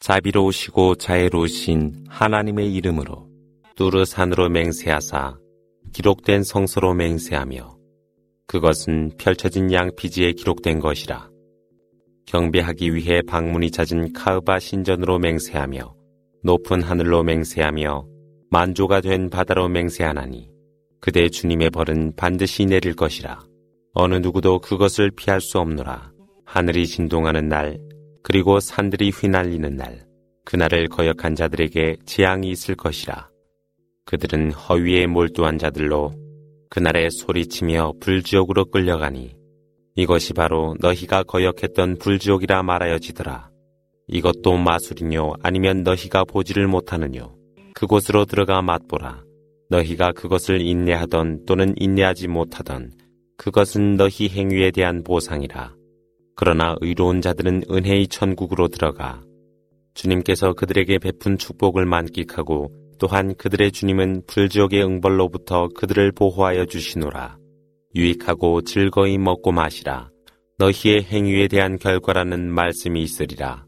자비로우시고 자애로우신 하나님의 이름으로 뚜르산으로 맹세하사 기록된 성서로 맹세하며 그것은 펼쳐진 양피지에 기록된 것이라. 경배하기 위해 방문이 잦은 카으바 신전으로 맹세하며 높은 하늘로 맹세하며 만조가 된 바다로 맹세하나니 그대 주님의 벌은 반드시 내릴 것이라. 어느 누구도 그것을 피할 수 없노라. 하늘이 진동하는 날, 그리고 산들이 휘날리는 날, 그날을 거역한 자들에게 재앙이 있을 것이라. 그들은 허위에 몰두한 자들로 그날에 소리치며 불지옥으로 끌려가니 이것이 바로 너희가 거역했던 불지옥이라 말하여지더라. 이것도 마술이뇨 아니면 너희가 보지를 못하느뇨. 그곳으로 들어가 맛보라. 너희가 그것을 인내하던 또는 인내하지 못하던 그것은 너희 행위에 대한 보상이라. 그러나 의로운 자들은 은혜의 천국으로 들어가 주님께서 그들에게 베푼 축복을 만끽하고 또한 그들의 주님은 불지옥의 응벌로부터 그들을 보호하여 주시노라. 유익하고 즐거이 먹고 마시라. 너희의 행위에 대한 결과라는 말씀이 있으리라.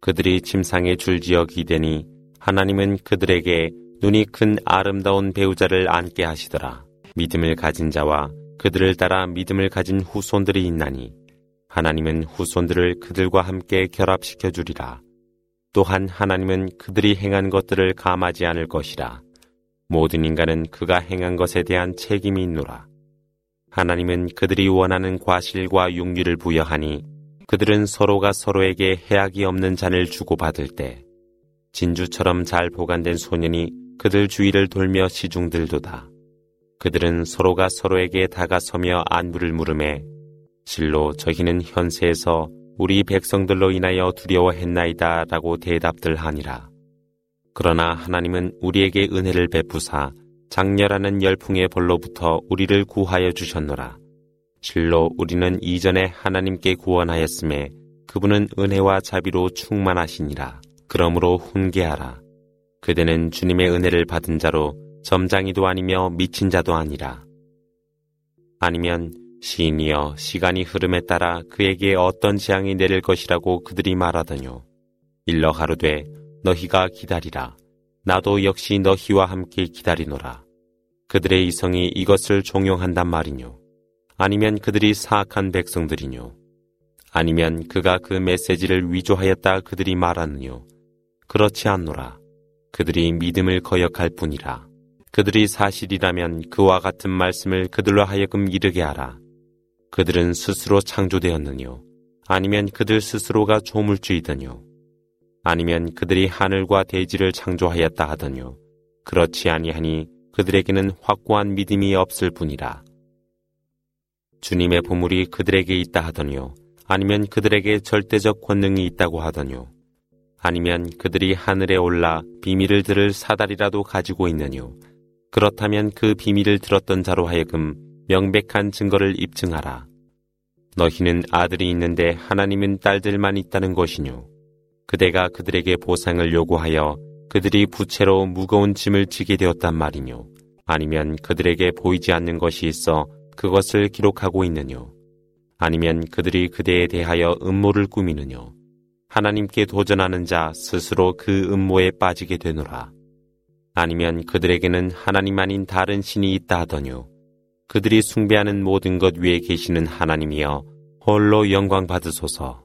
그들이 침상에 줄지어 기대니 하나님은 그들에게 눈이 큰 아름다운 배우자를 안게 하시더라. 믿음을 가진 자와 그들을 따라 믿음을 가진 후손들이 있나니 하나님은 후손들을 그들과 함께 결합시켜 주리라. 또한 하나님은 그들이 행한 것들을 감하지 않을 것이라. 모든 인간은 그가 행한 것에 대한 책임이 있노라. 하나님은 그들이 원하는 과실과 용기를 부여하니 그들은 서로가 서로에게 해악이 없는 잔을 주고받을 때 진주처럼 잘 보관된 소년이 그들 주위를 돌며 시중들도다. 그들은 서로가 서로에게 다가서며 안부를 물음에 실로 저희는 현세에서 우리 백성들로 인하여 두려워했나이다 라고 대답들 하니라. 그러나 하나님은 우리에게 은혜를 베푸사 장렬하는 열풍의 벌로부터 우리를 구하여 주셨노라. 실로 우리는 이전에 하나님께 구원하였음에 그분은 은혜와 자비로 충만하시니라. 그러므로 훈계하라. 그대는 주님의 은혜를 받은 자로 점장이도 아니며 미친 자도 아니라. 아니면 시인이여 시간이 흐름에 따라 그에게 어떤 재앙이 내릴 것이라고 그들이 말하더뇨. 일러 하루되 너희가 기다리라. 나도 역시 너희와 함께 기다리노라. 그들의 이성이 이것을 종용한단 말이뇨. 아니면 그들이 사악한 백성들이뇨. 아니면 그가 그 메시지를 위조하였다 그들이 말하느뇨. 그렇지 않노라. 그들이 믿음을 거역할 뿐이라. 그들이 사실이라면 그와 같은 말씀을 그들로 하여금 이르게 하라. 그들은 스스로 창조되었느뇨? 아니면 그들 스스로가 조물주이더뇨? 아니면 그들이 하늘과 대지를 창조하였다 하더뇨? 그렇지 아니하니 그들에게는 확고한 믿음이 없을 뿐이라. 주님의 보물이 그들에게 있다 하더뇨? 아니면 그들에게 절대적 권능이 있다고 하더뇨? 아니면 그들이 하늘에 올라 비밀을 들을 사다리라도 가지고 있느뇨? 그렇다면 그 비밀을 들었던 자로 하여금 명백한 증거를 입증하라. 너희는 아들이 있는데 하나님은 딸들만 있다는 것이뇨. 그대가 그들에게 보상을 요구하여 그들이 부채로 무거운 짐을 지게 되었단 말이뇨. 아니면 그들에게 보이지 않는 것이 있어 그것을 기록하고 있느뇨. 아니면 그들이 그대에 대하여 음모를 꾸미느뇨. 하나님께 도전하는 자 스스로 그 음모에 빠지게 되노라. 아니면 그들에게는 하나님 아닌 다른 신이 있다 하더뇨. 그들이 숭배하는 모든 것 위에 계시는 하나님이여 홀로 영광 받으소서.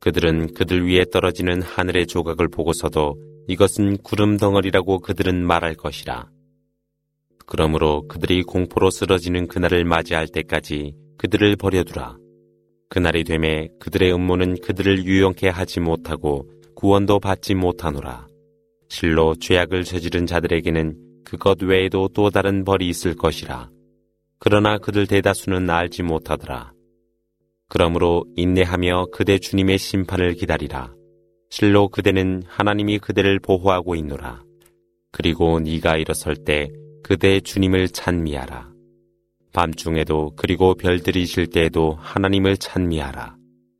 그들은 그들 위에 떨어지는 하늘의 조각을 보고서도 이것은 구름 덩어리라고 그들은 말할 것이라. 그러므로 그들이 공포로 쓰러지는 그날을 맞이할 때까지 그들을 버려두라. 그날이 되매 그들의 음모는 그들을 유용케 하지 못하고 구원도 받지 못하노라. 실로 죄악을 저지른 자들에게는 그것 외에도 또 다른 벌이 있을 것이라. 그러나 그들 대다수는 알지 못하더라. 그러므로 인내하며 그대 주님의 심판을 기다리라. 실로 그대는 하나님이 그대를 보호하고 있노라. 그리고 네가 일어설 때 그대 주님을 찬미하라. 밤중에도 그리고 별들이 질 때에도 하나님을 찬미하라.